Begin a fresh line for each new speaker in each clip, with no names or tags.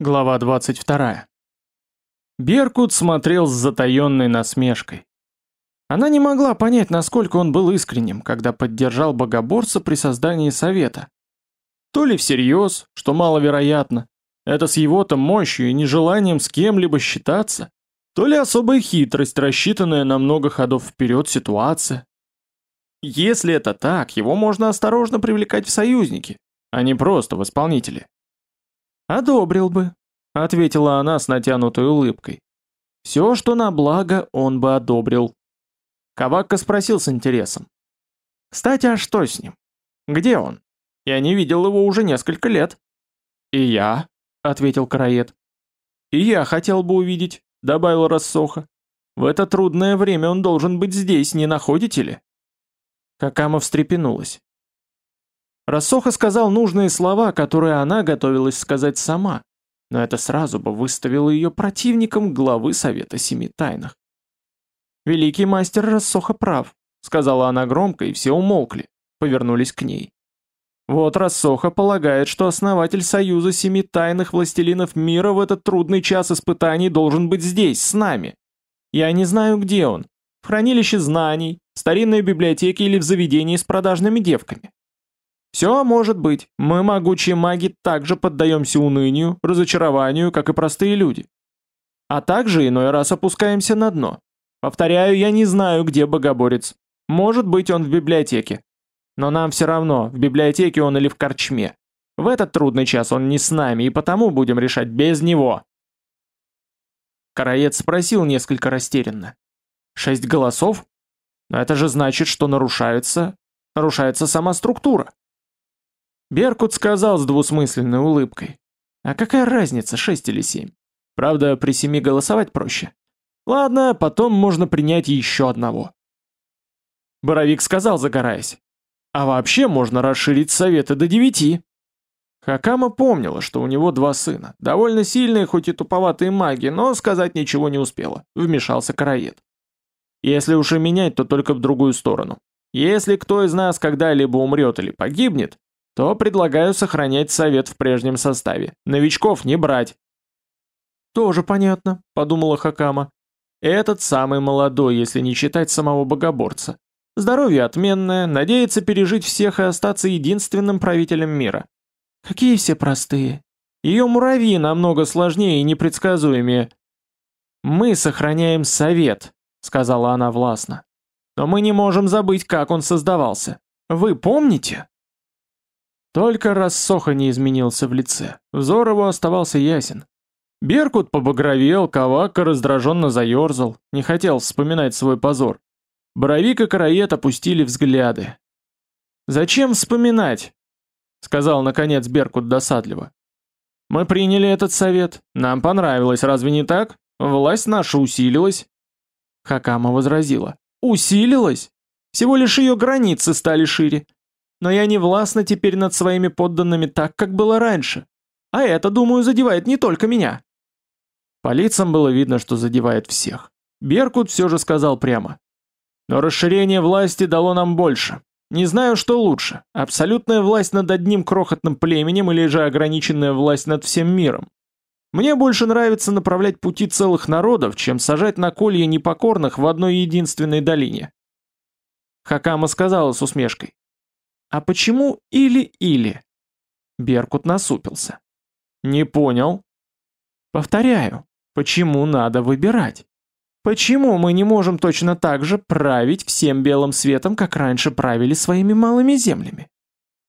Глава 22. Беркут смотрел с затаенной насмешкой. Она не могла понять, насколько он был искренним, когда поддержал богоборца при создании совета. То ли всерьез, что маловероятно, это с его-то мощью и нежеланием с кем-либо считаться, то ли особая хитрость, рассчитанная на много ходов вперед ситуация. Если это так, его можно осторожно привлекать в союзники, а не просто в исполнители. «Одобрил бы», — ответила она с натянутой улыбкой. «Все, что на благо, он бы одобрил». Кавакка спросил с интересом. «Кстати, а что с ним? Где он? Я не видел его уже несколько лет». «И я», — ответил Караед. «И я хотел бы увидеть», — добавил Рассоха. «В это трудное время он должен быть здесь, не находите ли?» Какама встрепенулась. Рассоха сказал нужные слова, которые она готовилась сказать сама, но это сразу бы выставило ее противником главы Совета Семи Тайных. «Великий мастер Рассоха прав», — сказала она громко, и все умолкли, повернулись к ней. Вот Рассоха полагает, что основатель Союза Семи Тайных Властелинов Мира в этот трудный час испытаний должен быть здесь, с нами. Я не знаю, где он. В хранилище знаний, в старинной библиотеке или в заведении с продажными девками. Все может быть, мы, могучие маги, также поддаемся унынию, разочарованию, как и простые люди. А также иной раз опускаемся на дно. Повторяю, я не знаю, где богоборец. Может быть, он в библиотеке. Но нам все равно, в библиотеке он или в корчме. В этот трудный час он не с нами, и потому будем решать без него. Караец спросил несколько растерянно. Шесть голосов? Но это же значит, что нарушается... нарушается сама структура. Беркут сказал с двусмысленной улыбкой. А какая разница, шесть или семь? Правда, при семи голосовать проще. Ладно, потом можно принять еще одного. Боровик сказал, загораясь. А вообще можно расширить советы до девяти. Хакама помнила, что у него два сына, довольно сильные, хоть и туповатые маги, но сказать ничего не успела. Вмешался Караед. Если уж и менять, то только в другую сторону. Если кто из нас когда-либо умрет или погибнет, то предлагаю сохранять совет в прежнем составе. Новичков не брать. Тоже понятно, подумала Хакама. Этот самый молодой, если не считать самого богоборца. Здоровье отменное, надеется пережить всех и остаться единственным правителем мира. Какие все простые. Ее муравьи намного сложнее и непредсказуемее. «Мы сохраняем совет», — сказала она властно. «Но мы не можем забыть, как он создавался. Вы помните?» Только рассоха не изменился в лице, взор его оставался ясен. Беркут побагровел, Кавака раздраженно заерзал, не хотел вспоминать свой позор. Боровик и Караед опустили взгляды. «Зачем вспоминать?» — сказал, наконец, Беркут досадливо. «Мы приняли этот совет. Нам понравилось, разве не так? Власть наша усилилась». Хакама возразила. «Усилилась? Всего лишь ее границы стали шире но я не властна теперь над своими подданными так, как было раньше. А это, думаю, задевает не только меня». По лицам было видно, что задевает всех. Беркут все же сказал прямо. «Но расширение власти дало нам больше. Не знаю, что лучше, абсолютная власть над одним крохотным племенем или же ограниченная власть над всем миром. Мне больше нравится направлять пути целых народов, чем сажать на колья непокорных в одной единственной долине». Хакама сказала с усмешкой. А почему или-или? Беркут насупился. Не понял. Повторяю, почему надо выбирать? Почему мы не можем точно так же править всем белым светом, как раньше правили своими малыми землями?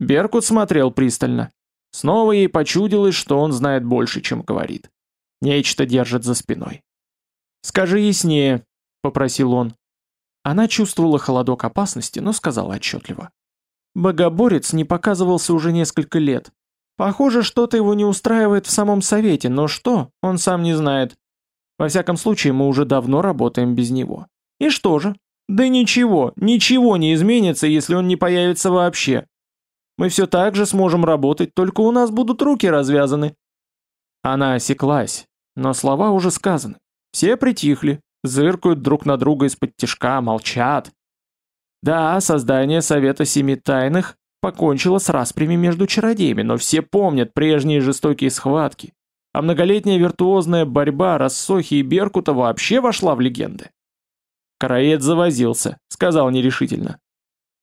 Беркут смотрел пристально. Снова ей почудилось, что он знает больше, чем говорит. Нечто держит за спиной. «Скажи яснее», — попросил он. Она чувствовала холодок опасности, но сказала отчетливо. Богоборец не показывался уже несколько лет. Похоже, что-то его не устраивает в самом совете, но что, он сам не знает. Во всяком случае, мы уже давно работаем без него. И что же? Да ничего, ничего не изменится, если он не появится вообще. Мы все так же сможем работать, только у нас будут руки развязаны. Она осеклась, но слова уже сказаны. Все притихли, зыркают друг на друга из-под тишка, молчат. Да, создание Совета Семи Тайных покончило с распрями между чародеями, но все помнят прежние жестокие схватки, а многолетняя виртуозная борьба Рассохи и Беркута вообще вошла в легенды. Караед завозился, сказал нерешительно.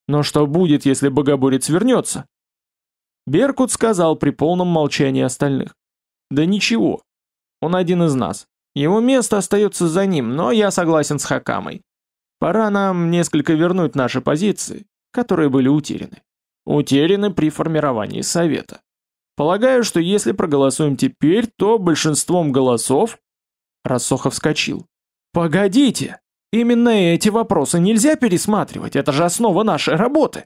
Но что будет, если богоборец вернется? Беркут сказал при полном молчании остальных. Да ничего, он один из нас. Его место остается за ним, но я согласен с Хакамой. Пора нам несколько вернуть наши позиции, которые были утеряны. Утеряны при формировании Совета. Полагаю, что если проголосуем теперь, то большинством голосов...» Рассохов вскочил. «Погодите! Именно эти вопросы нельзя пересматривать, это же основа нашей работы!»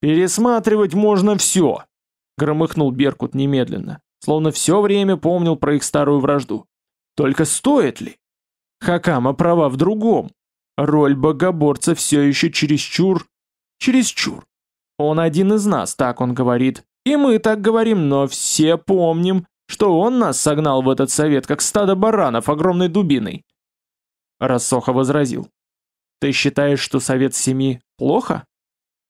«Пересматривать можно все!» Громыхнул Беркут немедленно, словно все время помнил про их старую вражду. «Только стоит ли?» Хакама права в другом. Роль богоборца все еще чересчур... Чересчур. Он один из нас, так он говорит. И мы так говорим, но все помним, что он нас согнал в этот совет, как стадо баранов огромной дубиной. Рассоха возразил. Ты считаешь, что совет семьи плохо?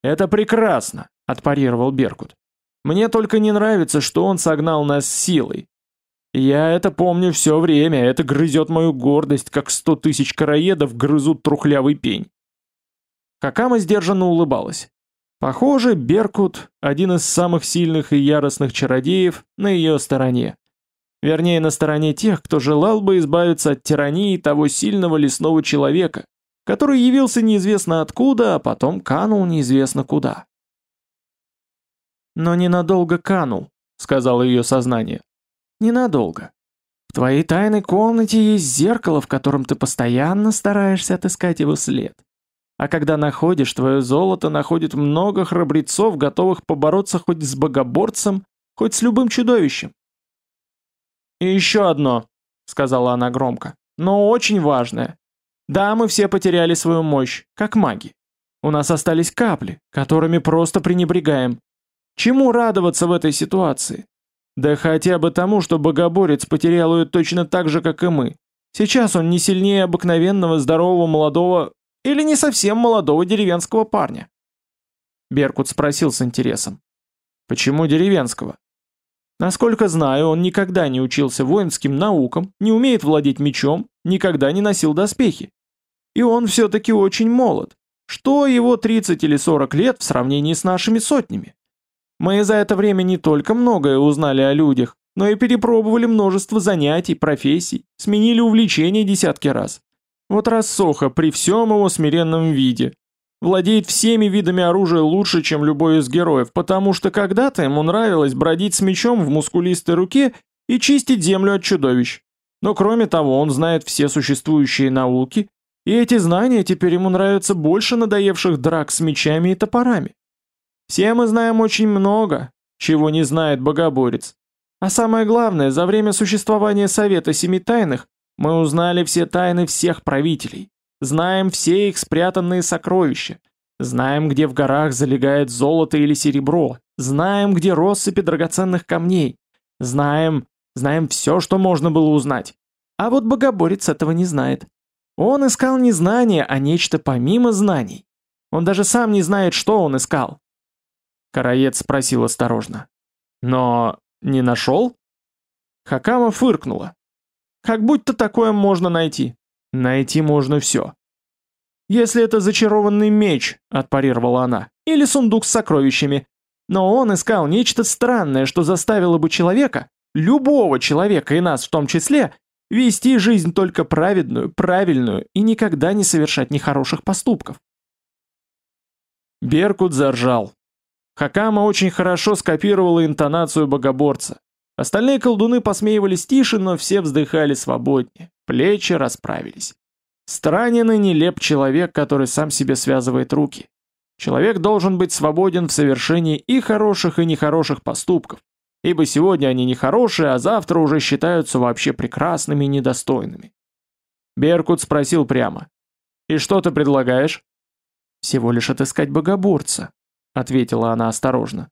Это прекрасно, отпарировал Беркут. Мне только не нравится, что он согнал нас силой. Я это помню все время, это грызет мою гордость, как сто тысяч короедов грызут трухлявый пень. Хакама сдержанно улыбалась. Похоже, Беркут, один из самых сильных и яростных чародеев, на ее стороне. Вернее, на стороне тех, кто желал бы избавиться от тирании того сильного лесного человека, который явился неизвестно откуда, а потом канул неизвестно куда. «Но ненадолго канул», — сказала ее сознание. «Ненадолго. В твоей тайной комнате есть зеркало, в котором ты постоянно стараешься отыскать его след. А когда находишь, твое золото находит много храбрецов, готовых побороться хоть с богоборцем, хоть с любым чудовищем. «И еще одно», — сказала она громко, — «но очень важное. Да, мы все потеряли свою мощь, как маги. У нас остались капли, которыми просто пренебрегаем. Чему радоваться в этой ситуации? Да хотя бы тому, что богоборец потерял ее точно так же, как и мы. Сейчас он не сильнее обыкновенного здорового молодого или не совсем молодого деревенского парня? Беркут спросил с интересом. Почему деревенского? Насколько знаю, он никогда не учился воинским наукам, не умеет владеть мечом, никогда не носил доспехи. И он все-таки очень молод. Что его 30 или 40 лет в сравнении с нашими сотнями? Мы за это время не только многое узнали о людях, но и перепробовали множество занятий, профессий, сменили увлечения десятки раз. Вот Рассоха при всем его смиренном виде. Владеет всеми видами оружия лучше, чем любой из героев, потому что когда-то ему нравилось бродить с мечом в мускулистой руке и чистить землю от чудовищ. Но кроме того, он знает все существующие науки, и эти знания теперь ему нравятся больше надоевших драк с мечами и топорами. Все мы знаем очень много, чего не знает богоборец. А самое главное, за время существования Совета Семи Тайных мы узнали все тайны всех правителей, знаем все их спрятанные сокровища, знаем, где в горах залегает золото или серебро, знаем, где россыпи драгоценных камней, знаем, знаем все, что можно было узнать. А вот богоборец этого не знает. Он искал не знания, а нечто помимо знаний. Он даже сам не знает, что он искал. Караец спросил осторожно. Но не нашел? Хакама фыркнула. Как будто такое можно найти. Найти можно все. Если это зачарованный меч, отпарировала она, или сундук с сокровищами. Но он искал нечто странное, что заставило бы человека, любого человека и нас в том числе, вести жизнь только праведную, правильную и никогда не совершать нехороших поступков. Беркут заржал. Хакама очень хорошо скопировала интонацию богоборца. Остальные колдуны посмеивались тише, но все вздыхали свободнее, плечи расправились. Странен и нелеп человек, который сам себе связывает руки. Человек должен быть свободен в совершении и хороших, и нехороших поступков, ибо сегодня они нехорошие, а завтра уже считаются вообще прекрасными и недостойными. Беркут спросил прямо. «И что ты предлагаешь?» «Всего лишь отыскать богоборца», — ответила она осторожно.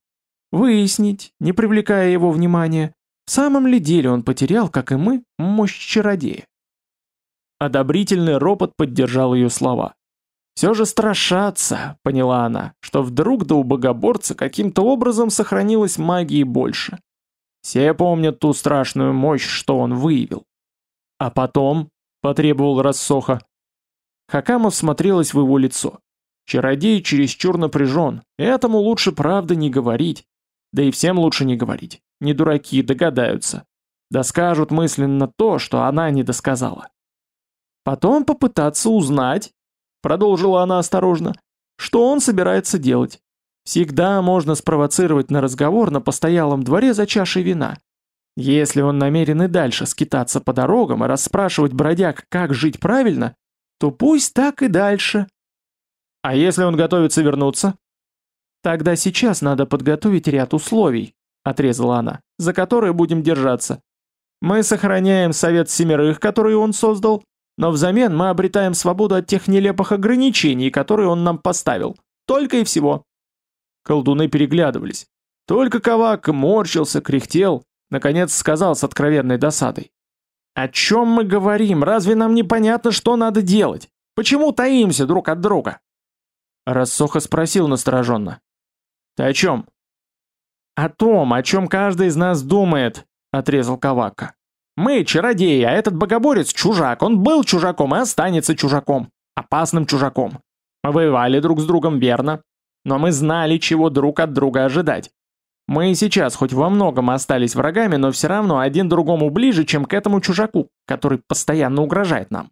«Выяснить, не привлекая его внимания, в самом ли деле он потерял, как и мы, мощь чародея? Одобрительный ропот поддержал ее слова. «Все же страшаться», — поняла она, что вдруг до у богоборца каким-то образом сохранилась магии больше. Все помнят ту страшную мощь, что он выявил. А потом, потребовал Рассоха. Хакамов смотрелась в его лицо. Чародей чересчур напряжен, этому лучше правда не говорить. Да и всем лучше не говорить. Не дураки, догадаются. Да скажут мысленно то, что она не досказала. Потом попытаться узнать, продолжила она осторожно, что он собирается делать. Всегда можно спровоцировать на разговор на постоялом дворе за чашей вина. Если он намерен и дальше скитаться по дорогам и расспрашивать бродяг, как жить правильно, то пусть так и дальше. А если он готовится вернуться? Тогда сейчас надо подготовить ряд условий, отрезала она, за которые будем держаться. Мы сохраняем совет семерых, который он создал, но взамен мы обретаем свободу от тех нелепых ограничений, которые он нам поставил. Только и всего. Колдуны переглядывались. Только Кавак морщился, кряхтел, Наконец сказал с откровенной досадой. «О чем мы говорим? Разве нам непонятно, что надо делать? Почему таимся друг от друга?» Рассоха спросил настороженно. «Ты о чем?» «О том, о чем каждый из нас думает», — отрезал Кавака. «Мы чародеи, а этот богоборец чужак. Он был чужаком и останется чужаком. Опасным чужаком. Мы воевали друг с другом, верно. Но мы знали, чего друг от друга ожидать. Мы и сейчас хоть во многом остались врагами, но все равно один другому ближе, чем к этому чужаку, который постоянно угрожает нам.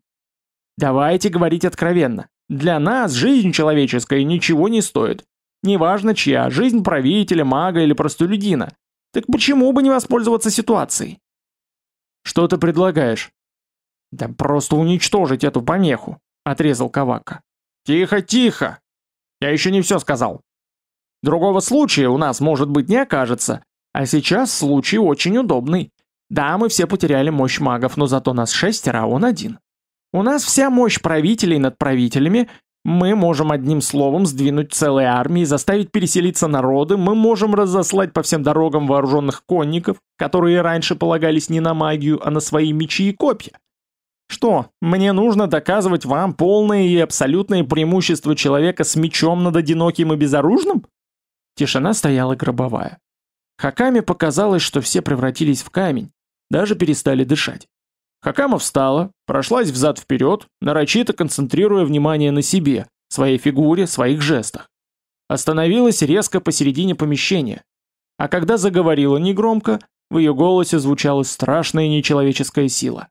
Давайте говорить откровенно. Для нас жизнь человеческая ничего не стоит. Неважно чья, жизнь правителя, мага или простолюдина. Так почему бы не воспользоваться ситуацией? Что ты предлагаешь? Да просто уничтожить эту помеху, отрезал Кавака. Тихо, тихо. Я еще не все сказал. Другого случая у нас, может быть, не окажется. А сейчас случай очень удобный. Да, мы все потеряли мощь магов, но зато нас шестеро, а он один. У нас вся мощь правителей над правителями. Мы можем одним словом сдвинуть целые армии, заставить переселиться народы, мы можем разослать по всем дорогам вооруженных конников, которые раньше полагались не на магию, а на свои мечи и копья. Что, мне нужно доказывать вам полное и абсолютное преимущество человека с мечом над одиноким и безоружным? Тишина стояла гробовая. Хакаме показалось, что все превратились в камень, даже перестали дышать. Хакама встала, прошлась взад-вперед, нарочито концентрируя внимание на себе, своей фигуре, своих жестах. Остановилась резко посередине помещения. А когда заговорила негромко, в ее голосе звучала страшная нечеловеческая сила.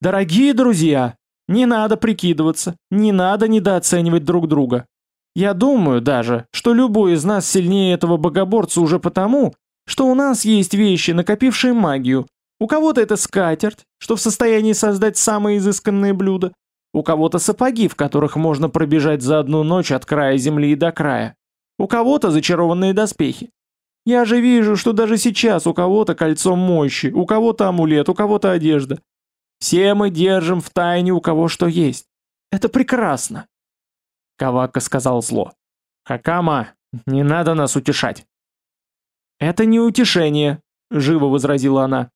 «Дорогие друзья, не надо прикидываться, не надо недооценивать друг друга. Я думаю даже, что любой из нас сильнее этого богоборца уже потому, что у нас есть вещи, накопившие магию. У кого-то это скатерть, что в состоянии создать самые изысканные блюда. У кого-то сапоги, в которых можно пробежать за одну ночь от края земли до края. У кого-то зачарованные доспехи. Я же вижу, что даже сейчас у кого-то кольцо мощи, у кого-то амулет, у кого-то одежда. Все мы держим в тайне у кого что есть. Это прекрасно. Кавака сказал зло. «Хакама, не надо нас утешать!» «Это не утешение», — живо возразила она.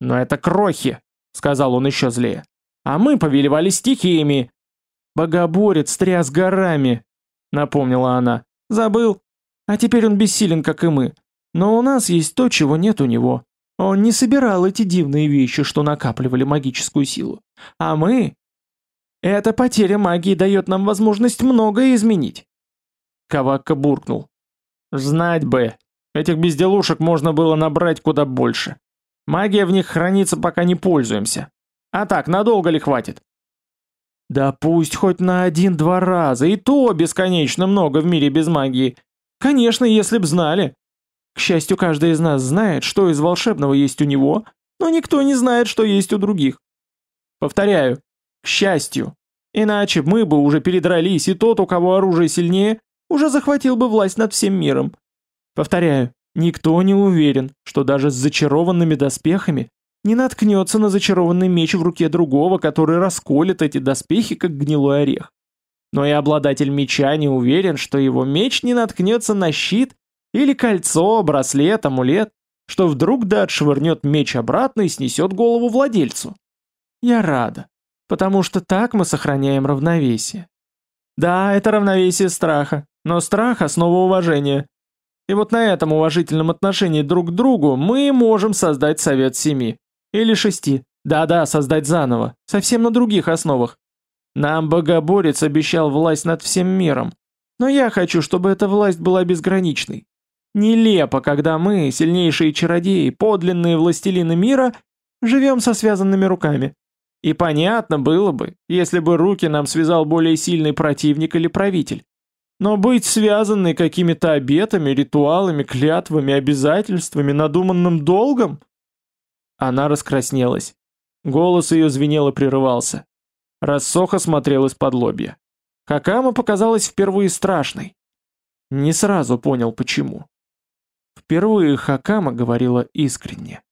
«Но это крохи», — сказал он еще злее. «А мы повелевали стихиями». «Богоборец тряс горами», — напомнила она. «Забыл. А теперь он бессилен, как и мы. Но у нас есть то, чего нет у него. Он не собирал эти дивные вещи, что накапливали магическую силу. А мы эта потеря магии дает нам возможность многое изменить. Кавакка буркнул. Знать бы. Этих безделушек можно было набрать куда больше. Магия в них хранится, пока не пользуемся. А так, надолго ли хватит? Да пусть хоть на один-два раза, и то бесконечно много в мире без магии. Конечно, если б знали. К счастью, каждый из нас знает, что из волшебного есть у него, но никто не знает, что есть у других. Повторяю, к счастью. Иначе мы бы уже передрались, и тот, у кого оружие сильнее, уже захватил бы власть над всем миром. Повторяю, никто не уверен, что даже с зачарованными доспехами не наткнется на зачарованный меч в руке другого, который расколет эти доспехи, как гнилой орех. Но и обладатель меча не уверен, что его меч не наткнется на щит или кольцо, браслет, амулет, что вдруг да отшвырнет меч обратно и снесет голову владельцу. Я рада, потому что так мы сохраняем равновесие. Да, это равновесие страха, но страх – основа уважения. И вот на этом уважительном отношении друг к другу мы можем создать совет семи. Или шести. Да-да, создать заново. Совсем на других основах. Нам богоборец обещал власть над всем миром. Но я хочу, чтобы эта власть была безграничной. Нелепо, когда мы, сильнейшие чародеи, подлинные властелины мира, живем со связанными руками. И понятно было бы, если бы руки нам связал более сильный противник или правитель. Но быть связанной какими-то обетами, ритуалами, клятвами, обязательствами, надуманным долгом? Она раскраснелась. Голос ее звенел и прерывался. Рассоха смотрел из-под лобья. Хакама показалась впервые страшной. Не сразу понял, почему. Впервые Хакама говорила искренне.